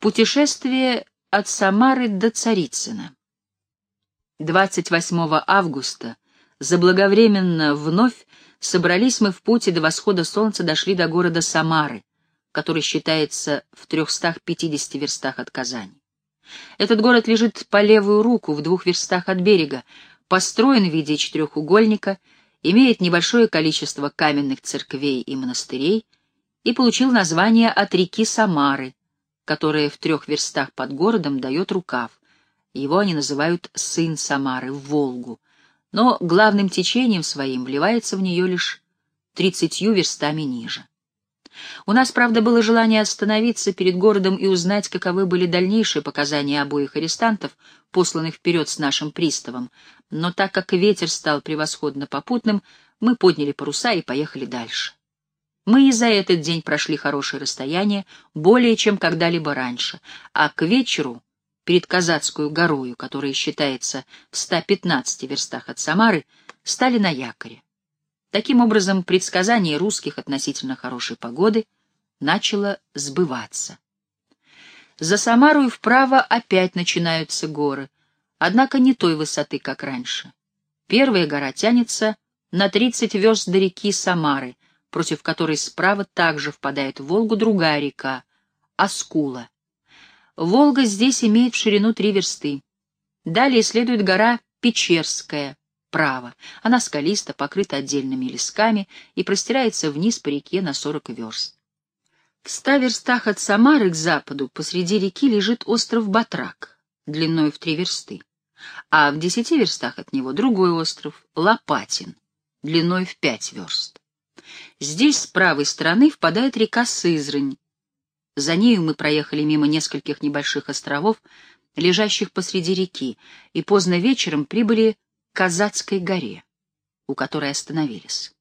Путешествие от Самары до Царицына. 28 августа, заблаговременно вновь, собрались мы в путь и до восхода солнца дошли до города Самары, который считается в 350 верстах от Казани. Этот город лежит по левую руку, в двух верстах от берега, построен в виде четырехугольника, имеет небольшое количество каменных церквей и монастырей и получил название от реки Самары, которая в трех верстах под городом дает рукав. Его они называют «сын Самары» Волгу, но главным течением своим вливается в нее лишь тридцатью верстами ниже. У нас, правда, было желание остановиться перед городом и узнать, каковы были дальнейшие показания обоих арестантов, посланных вперед с нашим приставом, но так как ветер стал превосходно попутным, мы подняли паруса и поехали дальше. Мы и за этот день прошли хорошее расстояние, более чем когда-либо раньше, а к вечеру, перед Казацкую горою, которая считается в 115 верстах от Самары, стали на якоре. Таким образом, предсказание русских относительно хорошей погоды начало сбываться. За Самару и вправо опять начинаются горы, однако не той высоты, как раньше. Первая гора тянется на 30 верст до реки Самары — против которой справа также впадает в Волгу другая река — Аскула. Волга здесь имеет в ширину три версты. Далее следует гора Печерская, право. Она скалиста, покрыта отдельными лесками и простирается вниз по реке на сорок верст. В ста верстах от Самары к западу посреди реки лежит остров Батрак, длиной в три версты, а в десяти верстах от него другой остров — Лопатин, длиной в пять верст. Здесь с правой стороны впадает река Сызрань. За нею мы проехали мимо нескольких небольших островов, лежащих посреди реки, и поздно вечером прибыли к Казацкой горе, у которой остановились.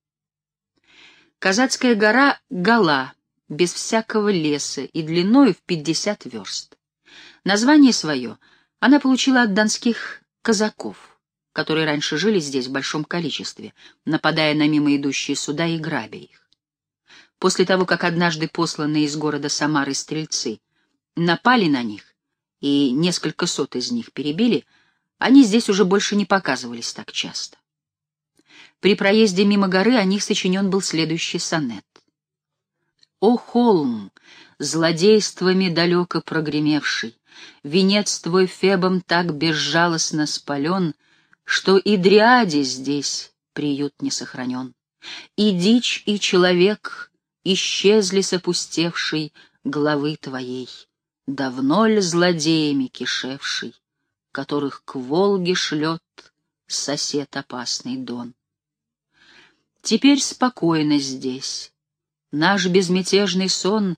Казацкая гора — гола, без всякого леса и длиною в 50 верст. Название свое она получила от донских казаков — которые раньше жили здесь в большом количестве, нападая на мимо идущие суда и грабя их. После того, как однажды посланные из города Самары стрельцы напали на них и несколько сот из них перебили, они здесь уже больше не показывались так часто. При проезде мимо горы о них сочинен был следующий сонет. «О холм, злодействами далеко прогремевший, венец твой Фебом так безжалостно спален — что и дриаде здесь приют не сохранен. И дичь, и человек исчезли с опустевшей главы твоей, давно ли злодеями кишевший, которых к Волге шлет сосед опасный Дон. Теперь спокойно здесь, наш безмятежный сон,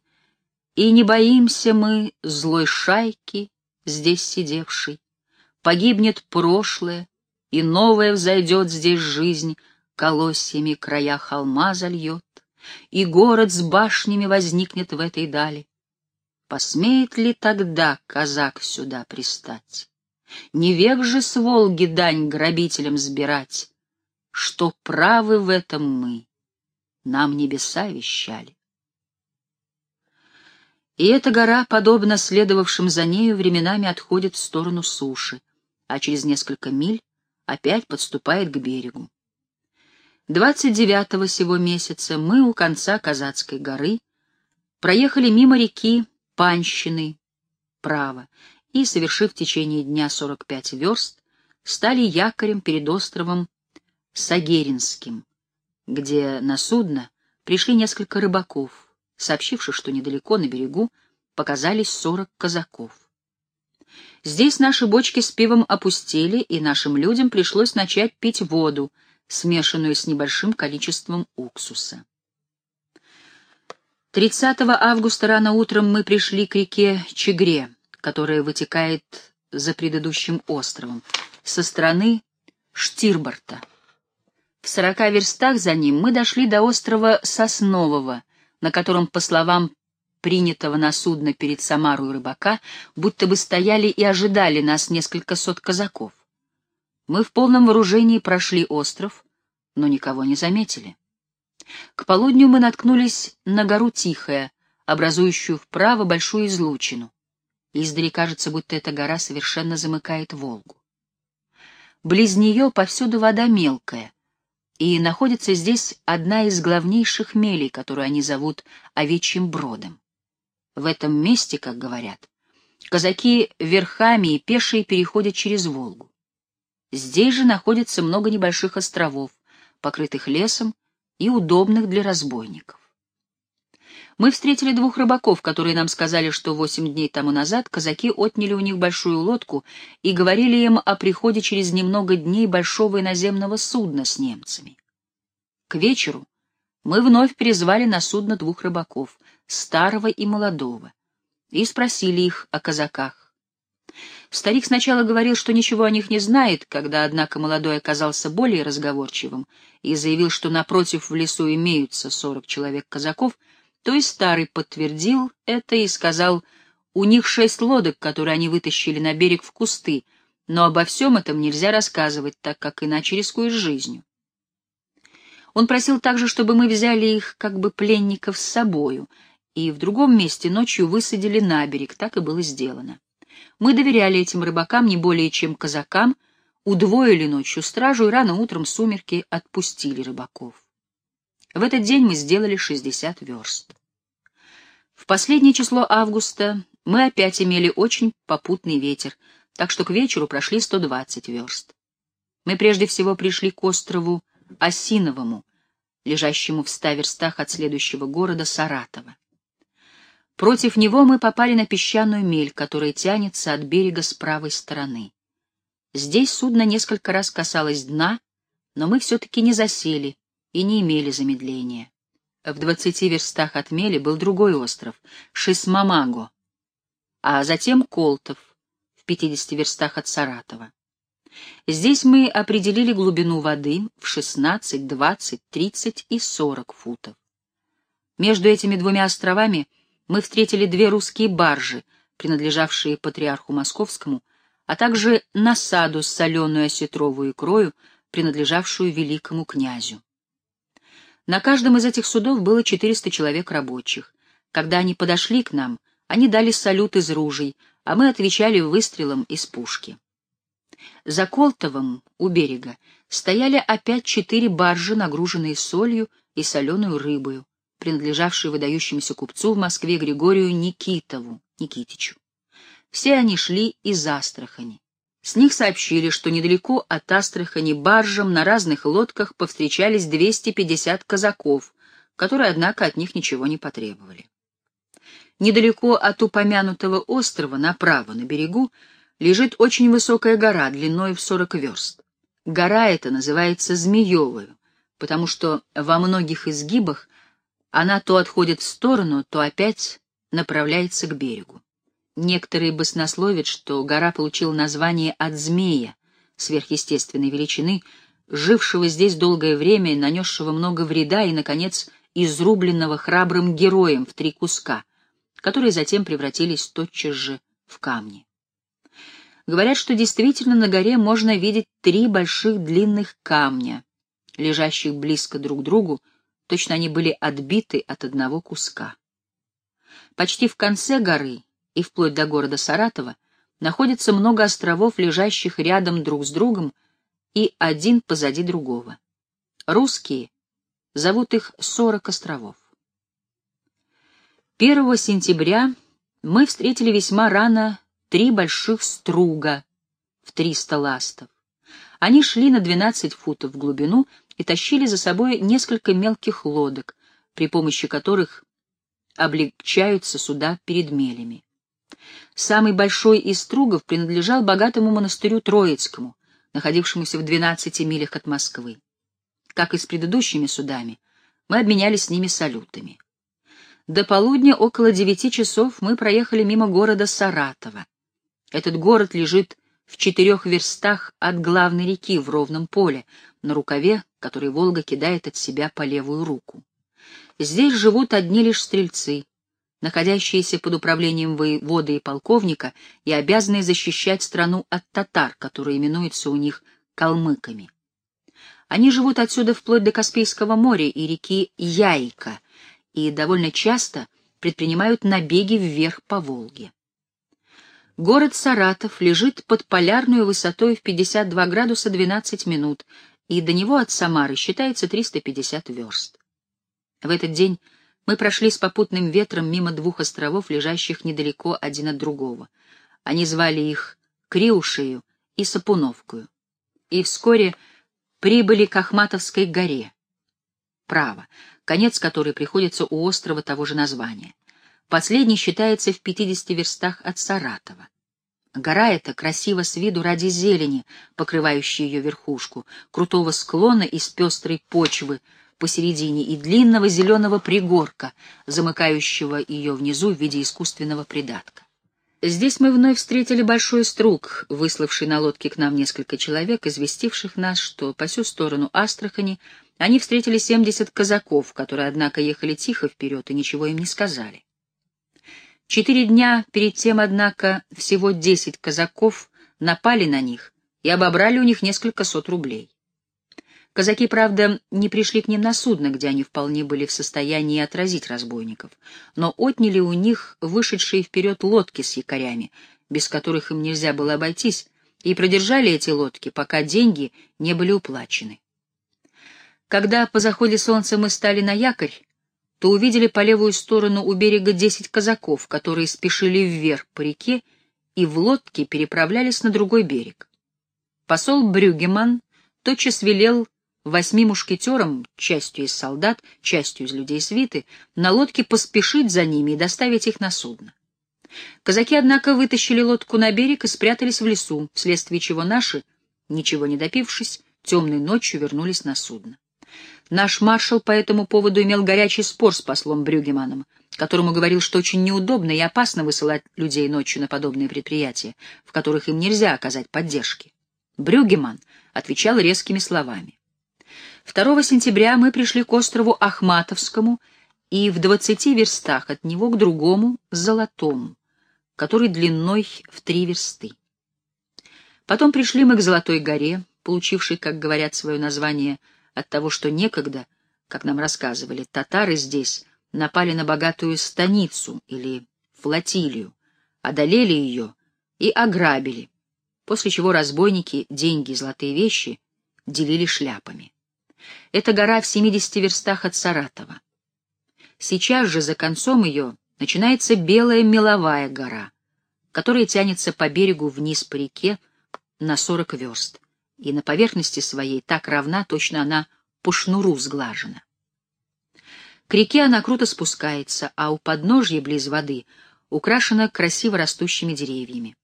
и не боимся мы злой шайки, здесь сидевшей. Погибнет прошлое, и новая взойдет здесь жизнь, колосьями края холма зальет, и город с башнями возникнет в этой дали. Посмеет ли тогда казак сюда пристать? Не век же с Волги дань грабителям сбирать, что правы в этом мы, нам небеса вещали. И эта гора, подобно следовавшим за нею, временами отходит в сторону суши, а через несколько миль опять подступает к берегу. 29-го сего месяца мы у конца Казацкой горы проехали мимо реки Панщины, право, и, совершив в течение дня 45 верст, стали якорем перед островом Сагеринским, где на судно пришли несколько рыбаков, сообщивших, что недалеко на берегу показались 40 казаков. Здесь наши бочки с пивом опустели, и нашим людям пришлось начать пить воду, смешанную с небольшим количеством уксуса. 30 августа рано утром мы пришли к реке Чегре, которая вытекает за предыдущим островом, со стороны Штирборта. В сорока верстах за ним мы дошли до острова Соснового, на котором, по словам принятого на судно перед Самару рыбака, будто бы стояли и ожидали нас несколько сот казаков. Мы в полном вооружении прошли остров, но никого не заметили. К полудню мы наткнулись на гору Тихая, образующую вправо большую излучину. Издали кажется, будто эта гора совершенно замыкает Волгу. Близ нее повсюду вода мелкая, и находится здесь одна из главнейших мелей, которую они зовут Овечьим Бродом. В этом месте, как говорят, казаки верхами и пешие переходят через Волгу. Здесь же находится много небольших островов, покрытых лесом и удобных для разбойников. Мы встретили двух рыбаков, которые нам сказали, что восемь дней тому назад казаки отняли у них большую лодку и говорили им о приходе через немного дней большого иноземного судна с немцами. К вечеру мы вновь призвали на судно двух рыбаков, старого и молодого, и спросили их о казаках. Старик сначала говорил, что ничего о них не знает, когда, однако, молодой оказался более разговорчивым и заявил, что напротив в лесу имеются сорок человек казаков, то и старый подтвердил это и сказал, у них шесть лодок, которые они вытащили на берег в кусты, но обо всем этом нельзя рассказывать, так как иначе рискуешь жизнью. Он просил также, чтобы мы взяли их как бы пленников с собою, и в другом месте ночью высадили на берег, так и было сделано. Мы доверяли этим рыбакам не более чем казакам, удвоили ночью стражу и рано утром сумерки отпустили рыбаков. В этот день мы сделали 60 верст. В последнее число августа мы опять имели очень попутный ветер, так что к вечеру прошли 120 верст. Мы прежде всего пришли к острову Осиновому, лежащему в ста верстах от следующего города Саратова. Против него мы попали на песчаную мель, которая тянется от берега с правой стороны. Здесь судно несколько раз касалось дна, но мы все-таки не засели и не имели замедления. В двадцати верстах от мели был другой остров — Шисмамаго, а затем Колтов в пятидесяти верстах от Саратова. Здесь мы определили глубину воды в шестнадцать, двадцать, тридцать и сорок футов. Между этими двумя островами — мы встретили две русские баржи, принадлежавшие патриарху Московскому, а также насаду с соленую осетровую икрою, принадлежавшую великому князю. На каждом из этих судов было 400 человек рабочих. Когда они подошли к нам, они дали салют из ружей, а мы отвечали выстрелом из пушки. За Колтовым у берега стояли опять четыре баржи, нагруженные солью и соленую рыбою, принадлежавший выдающемуся купцу в Москве Григорию Никитову, Никитичу. Все они шли из Астрахани. С них сообщили, что недалеко от Астрахани баржам на разных лодках повстречались 250 казаков, которые, однако, от них ничего не потребовали. Недалеко от упомянутого острова, направо, на берегу, лежит очень высокая гора, длиной в 40 верст. Гора эта называется Змеевою, потому что во многих изгибах она то отходит в сторону, то опять направляется к берегу. Некоторые баснословят, что гора получила название от змея, сверхъестественной величины, жившего здесь долгое время нанесшего много вреда и, наконец, изрубленного храбрым героем в три куска, которые затем превратились тотчас же в камни. Говорят, что действительно на горе можно видеть три больших длинных камня, лежащих близко друг к другу, Точно они были отбиты от одного куска. Почти в конце горы и вплоть до города Саратова находится много островов, лежащих рядом друг с другом и один позади другого. Русские зовут их сорок островов. 1 сентября мы встретили весьма рано три больших струга в 300 ластов. Они шли на 12 футов в глубину и тащили за собой несколько мелких лодок, при помощи которых облегчаются суда перед мелями. Самый большой из стругов принадлежал богатому монастырю Троицкому, находившемуся в 12 милях от Москвы. Как и с предыдущими судами, мы обменялись с ними салютами. До полудня, около девяти часов, мы проехали мимо города Саратова. Этот город лежит в четырех верстах от главной реки в ровном поле, на рукаве, который Волга кидает от себя по левую руку. Здесь живут одни лишь стрельцы, находящиеся под управлением воевода и полковника и обязанные защищать страну от татар, которые именуются у них калмыками. Они живут отсюда вплоть до Каспийского моря и реки Яйка и довольно часто предпринимают набеги вверх по Волге. Город Саратов лежит под полярную высотой в 52 градуса 12 минут, и до него от Самары считается 350 верст. В этот день мы прошли с попутным ветром мимо двух островов, лежащих недалеко один от другого. Они звали их Криушею и Сапуновкую. И вскоре прибыли к Ахматовской горе. Право, конец которой приходится у острова того же названия. Последний считается в 50 верстах от Саратова. Гора эта красива с виду ради зелени, покрывающей ее верхушку, крутого склона из пестрой почвы посередине и длинного зеленого пригорка, замыкающего ее внизу в виде искусственного придатка. Здесь мы вновь встретили большой струк, выславший на лодке к нам несколько человек, известивших нас, что по сю сторону Астрахани они встретили семьдесят казаков, которые, однако, ехали тихо вперед и ничего им не сказали. Четыре дня перед тем, однако, всего десять казаков напали на них и обобрали у них несколько сот рублей. Казаки, правда, не пришли к ним на судно, где они вполне были в состоянии отразить разбойников, но отняли у них вышедшие вперед лодки с якорями, без которых им нельзя было обойтись, и продержали эти лодки, пока деньги не были уплачены. Когда по заходе солнца мы стали на якорь, то увидели по левую сторону у берега десять казаков, которые спешили вверх по реке и в лодке переправлялись на другой берег. Посол Брюгеман тотчас велел восьми мушкетерам, частью из солдат, частью из людей свиты, на лодке поспешить за ними и доставить их на судно. Казаки, однако, вытащили лодку на берег и спрятались в лесу, вследствие чего наши, ничего не допившись, темной ночью вернулись на судно. Наш маршал по этому поводу имел горячий спор с послом Брюгеманом, которому говорил, что очень неудобно и опасно высылать людей ночью на подобные предприятия, в которых им нельзя оказать поддержки. Брюгеман отвечал резкими словами. 2 сентября мы пришли к острову Ахматовскому и в двадцати верстах от него к другому, Золотому, который длиной в три версты. Потом пришли мы к Золотой горе, получившей, как говорят, свое название от того, что некогда, как нам рассказывали, татары здесь напали на богатую станицу или флотилию, одолели ее и ограбили, после чего разбойники деньги и золотые вещи делили шляпами. Это гора в 70 верстах от Саратова. Сейчас же за концом ее начинается Белая Меловая гора, которая тянется по берегу вниз по реке на 40 верст и на поверхности своей так равна, точно она по шнуру сглажена. К реке она круто спускается, а у подножья близ воды украшена красиво растущими деревьями.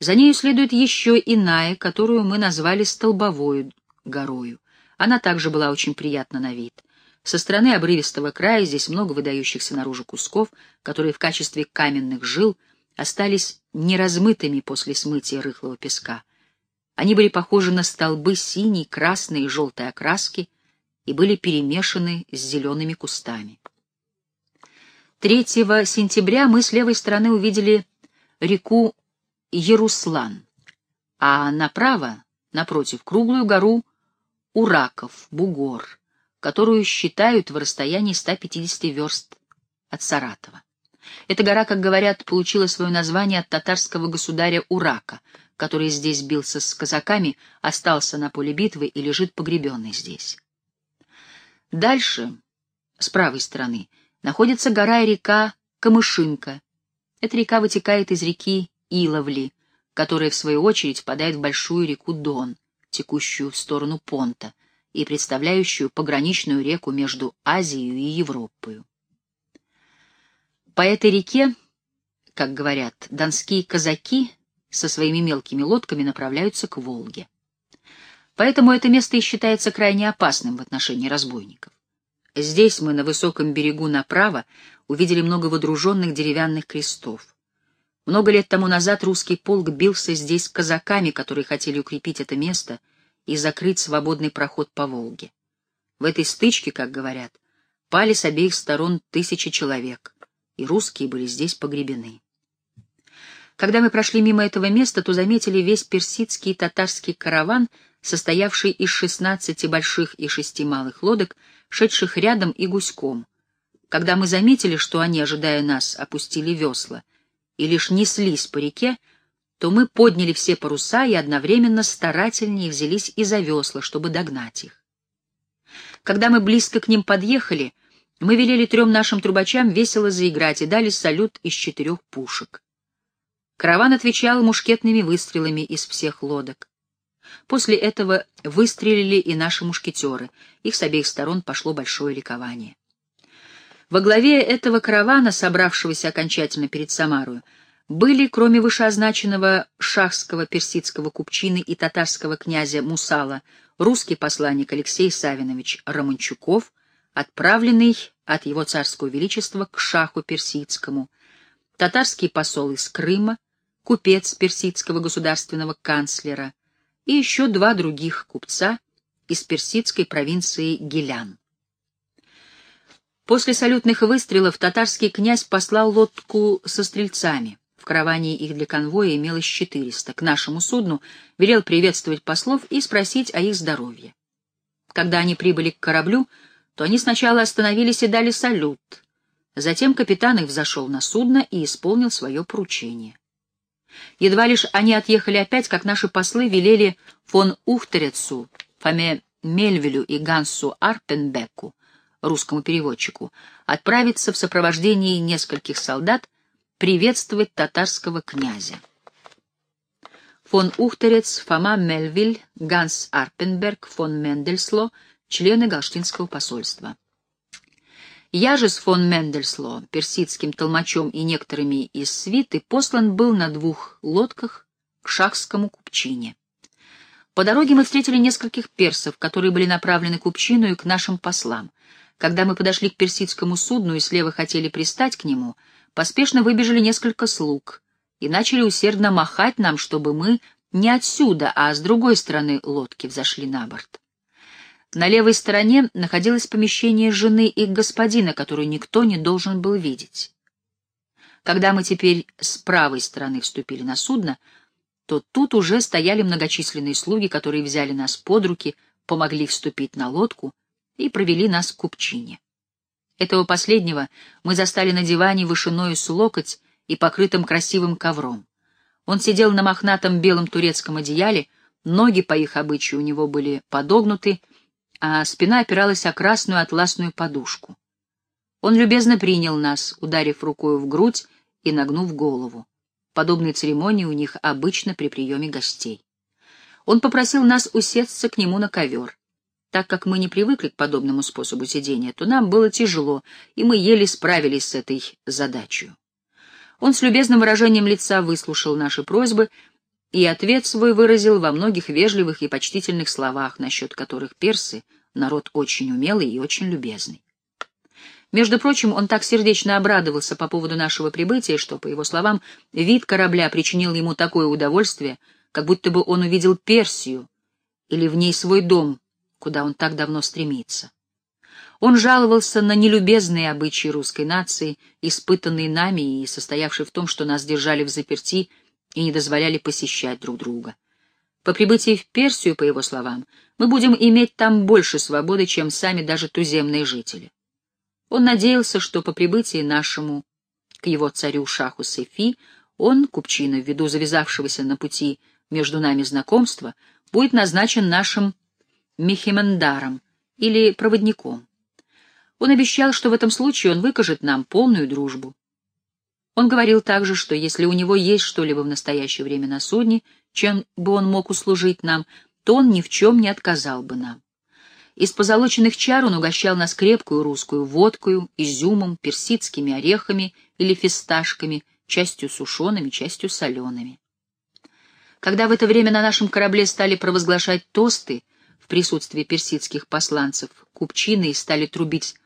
За нею следует еще иная, которую мы назвали Столбовою горою. Она также была очень приятна на вид. Со стороны обрывистого края здесь много выдающихся наружу кусков, которые в качестве каменных жил остались неразмытыми после смытия рыхлого песка. Они были похожи на столбы синей, красной и желтой окраски и были перемешаны с зелеными кустами. 3 сентября мы с левой стороны увидели реку Яруслан, а направо, напротив, круглую гору Ураков, Бугор, которую считают в расстоянии 150 верст от Саратова. Эта гора, как говорят, получила свое название от татарского государя Урака — который здесь бился с казаками, остался на поле битвы и лежит погребенный здесь. Дальше, с правой стороны, находится гора и река Камышинка. Эта река вытекает из реки Иловли, которая, в свою очередь, впадает в большую реку Дон, текущую в сторону Понта и представляющую пограничную реку между Азией и Европой. По этой реке, как говорят, донские казаки со своими мелкими лодками направляются к Волге. Поэтому это место и считается крайне опасным в отношении разбойников. Здесь мы на высоком берегу направо увидели много водруженных деревянных крестов. Много лет тому назад русский полк бился здесь с казаками, которые хотели укрепить это место и закрыть свободный проход по Волге. В этой стычке, как говорят, пали с обеих сторон тысячи человек, и русские были здесь погребены. Когда мы прошли мимо этого места, то заметили весь персидский и татарский караван, состоявший из шестнадцати больших и шести малых лодок, шедших рядом и гуськом. Когда мы заметили, что они, ожидая нас, опустили весла, и лишь неслись по реке, то мы подняли все паруса и одновременно старательнее взялись и за весла, чтобы догнать их. Когда мы близко к ним подъехали, мы велели трем нашим трубачам весело заиграть и дали салют из четырех пушек. Караван отвечал мушкетными выстрелами из всех лодок. После этого выстрелили и наши мушкетеры. Их с обеих сторон пошло большое ликование. Во главе этого каравана, собравшегося окончательно перед Самарою, были, кроме вышеозначенного шахского персидского купчины и татарского князя Мусала, русский посланник Алексей Савинович Романчуков, отправленный от его царского величества к шаху персидскому, татарский посол из Крыма, купец персидского государственного канцлера и еще два других купца из персидской провинции Гилян. После салютных выстрелов татарский князь послал лодку со стрельцами. В караване их для конвоя имелось 400. К нашему судну велел приветствовать послов и спросить о их здоровье. Когда они прибыли к кораблю, то они сначала остановились и дали салют. Затем капитан их взошел на судно и исполнил свое поручение. Едва лишь они отъехали опять, как наши послы велели фон Ухтерецу, Фоме Мельвелю и Гансу Арпенбеку, русскому переводчику, отправиться в сопровождении нескольких солдат приветствовать татарского князя. Фон Ухтерец, Фома Мельвиль, Ганс Арпенберг, фон Мендельсло, члены Галштинского посольства. Я же с фон Мендельсло, персидским толмачом и некоторыми из свиты послан был на двух лодках к шахскому купчине. По дороге мы встретили нескольких персов, которые были направлены к купчину и к нашим послам. Когда мы подошли к персидскому судну и слева хотели пристать к нему — поспешно выбежали несколько слуг и начали усердно махать нам, чтобы мы не отсюда, а с другой стороны лодки взошли на борт. На левой стороне находилось помещение жены и господина, которое никто не должен был видеть. Когда мы теперь с правой стороны вступили на судно, то тут уже стояли многочисленные слуги, которые взяли нас под руки, помогли вступить на лодку и провели нас к купчине. Этого последнего мы застали на диване вышиною с локоть и покрытым красивым ковром. Он сидел на мохнатом белом турецком одеяле, ноги по их обычаю у него были подогнуты, а спина опиралась о красную атласную подушку. Он любезно принял нас, ударив рукою в грудь и нагнув голову. Подобные церемонии у них обычно при приеме гостей. Он попросил нас усесться к нему на ковер. Так как мы не привыкли к подобному способу сидения, то нам было тяжело, и мы еле справились с этой задачей. Он с любезным выражением лица выслушал наши просьбы и ответ свой выразил во многих вежливых и почтительных словах, насчет которых персы — народ очень умелый и очень любезный. Между прочим, он так сердечно обрадовался по поводу нашего прибытия, что, по его словам, вид корабля причинил ему такое удовольствие, как будто бы он увидел Персию или в ней свой дом, куда он так давно стремится. Он жаловался на нелюбезные обычаи русской нации, испытанные нами и состоявшие в том, что нас держали в заперти и не дозволяли посещать друг друга. По прибытии в Персию, по его словам, мы будем иметь там больше свободы, чем сами даже туземные жители. Он надеялся, что по прибытии нашему к его царю Шаху Сефи он, купчина, ввиду завязавшегося на пути между нами знакомства, будет назначен нашим мехимендаром или проводником. Он обещал, что в этом случае он выкажет нам полную дружбу. Он говорил также, что если у него есть что-либо в настоящее время на судне, чем бы он мог услужить нам, то он ни в чем не отказал бы нам. Из позолоченных чар он угощал нас крепкую русскую водкою, изюмом, персидскими орехами или фисташками, частью сушеными, частью солеными. Когда в это время на нашем корабле стали провозглашать тосты, в присутствии персидских посланцев купчины стали трубить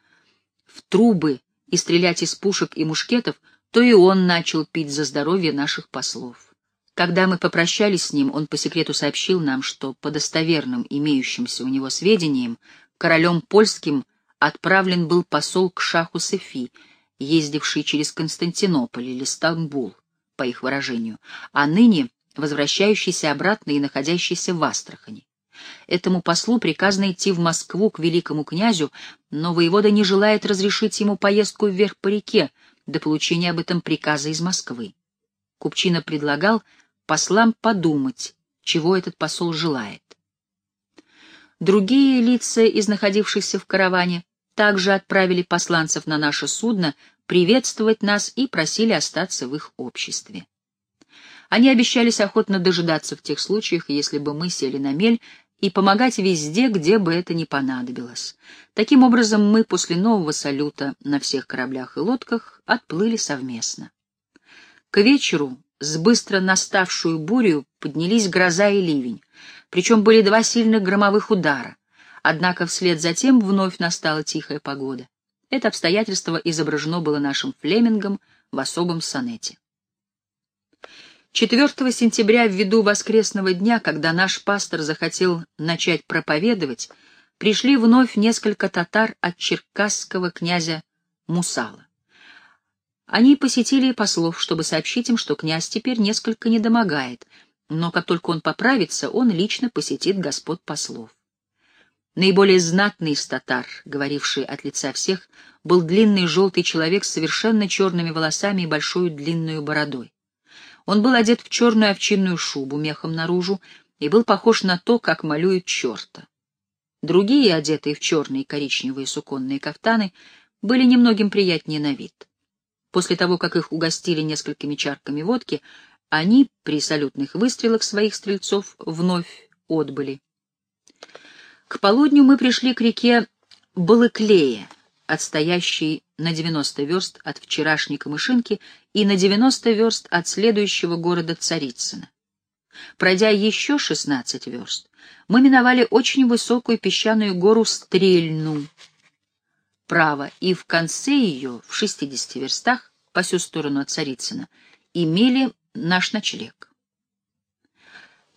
в трубы и стрелять из пушек и мушкетов, то и он начал пить за здоровье наших послов. Когда мы попрощались с ним, он по секрету сообщил нам, что по достоверным имеющимся у него сведениям королем польским отправлен был посол к шаху Сефи, ездивший через Константинополь или Стамбул, по их выражению, а ныне возвращающийся обратно и находящийся в Астрахани. Этому послу приказано идти в Москву к великому князю, но воевода не желает разрешить ему поездку вверх по реке до получения об этом приказа из Москвы. Купчина предлагал послам подумать, чего этот посол желает. Другие лица из находившихся в караване также отправили посланцев на наше судно приветствовать нас и просили остаться в их обществе. Они обещались охотно дожидаться в тех случаях, если бы мы сели на мель, и помогать везде, где бы это ни понадобилось. Таким образом, мы после нового салюта на всех кораблях и лодках отплыли совместно. К вечеру с быстро наставшую бурю поднялись гроза и ливень, причем были два сильных громовых удара. Однако вслед за тем вновь настала тихая погода. Это обстоятельство изображено было нашим Флемингом в особом сонете. 4 сентября, ввиду воскресного дня, когда наш пастор захотел начать проповедовать, пришли вновь несколько татар от черкасского князя Мусала. Они посетили послов, чтобы сообщить им, что князь теперь несколько недомогает, но как только он поправится, он лично посетит господ послов. Наиболее знатный из татар, говоривший от лица всех, был длинный желтый человек с совершенно черными волосами и большой длинной бородой. Он был одет в черную овчинную шубу мехом наружу и был похож на то, как малюют черта. Другие, одетые в черные и коричневые суконные кафтаны, были немногим приятнее на вид. После того, как их угостили несколькими чарками водки, они при салютных выстрелах своих стрельцов вновь отбыли. К полудню мы пришли к реке Балыклея, отстоящей на 90 верст от вчерашней Камышинки и на 90 верст от следующего города Царицына. Пройдя еще 16 верст, мы миновали очень высокую песчаную гору Стрельну, право, и в конце ее, в 60 верстах, по всю сторону от Царицына, имели наш ночлег.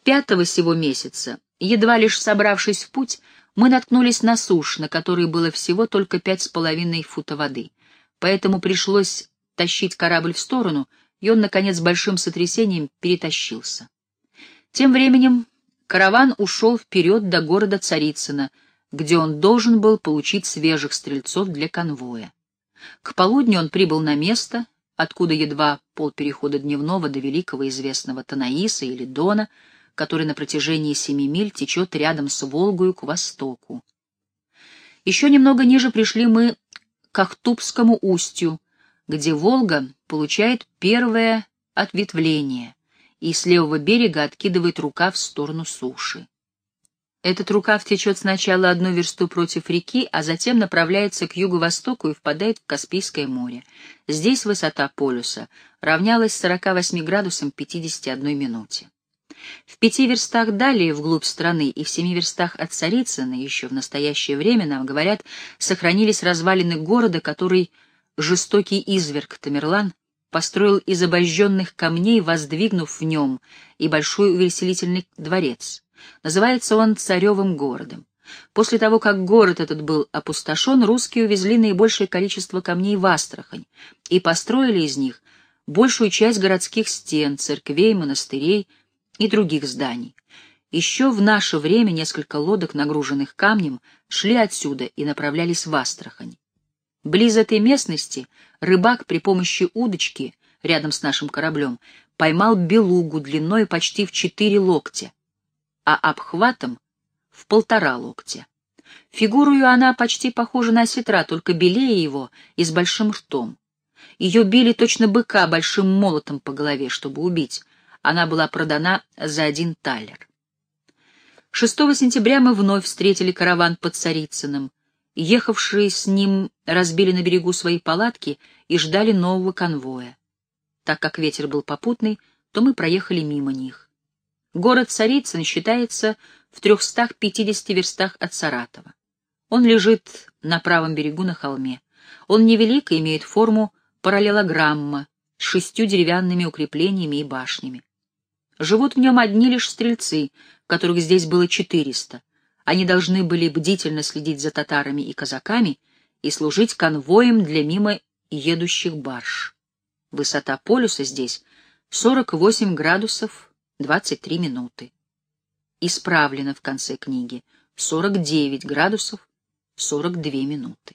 Пятого сего месяца Едва лишь собравшись в путь, мы наткнулись на сушь, на которой было всего только пять с половиной фута воды. Поэтому пришлось тащить корабль в сторону, и он, наконец, большим сотрясением перетащился. Тем временем караван ушел вперед до города Царицына, где он должен был получить свежих стрельцов для конвоя. К полудню он прибыл на место, откуда едва полперехода дневного до великого известного Танаиса или Дона — который на протяжении семи миль течет рядом с Волгою к востоку. Еще немного ниже пришли мы к Ахтубскому устью, где Волга получает первое ответвление и с левого берега откидывает рукав в сторону суши. Этот рукав течет сначала одну версту против реки, а затем направляется к юго-востоку и впадает в Каспийское море. Здесь высота полюса равнялась 48 градусам 51 минуте. В пяти верстах далее, вглубь страны, и в семи верстах от Царицына, еще в настоящее время, нам говорят, сохранились развалины города, который жестокий изверг Тамерлан построил из обожженных камней, воздвигнув в нем и большой увеселительный дворец. Называется он Царевым городом. После того, как город этот был опустошен, русские увезли наибольшее количество камней в Астрахань и построили из них большую часть городских стен, церквей, монастырей, и других зданий. Еще в наше время несколько лодок, нагруженных камнем, шли отсюда и направлялись в Астрахань. Близ этой местности рыбак при помощи удочки рядом с нашим кораблем поймал белугу длиной почти в четыре локтя, а обхватом — в полтора локтя. Фигурою она почти похожа на осетра, только белее его и с большим ртом. Ее били точно быка большим молотом по голове, чтобы убить, она была продана за один талер. 6 сентября мы вновь встретили караван под Царицыным. Ехавшие с ним разбили на берегу свои палатки и ждали нового конвоя. Так как ветер был попутный, то мы проехали мимо них. Город Царицын считается в 350 верстах от Саратова. Он лежит на правом берегу на холме. Он невелик и имеет форму параллелограмма с шестью деревянными укреплениями и башнями. Живут в нем одни лишь стрельцы, которых здесь было четыреста. Они должны были бдительно следить за татарами и казаками и служить конвоем для мимо едущих барж. Высота полюса здесь 48 градусов 23 минуты. Исправлено в конце книги 49 градусов 42 минуты.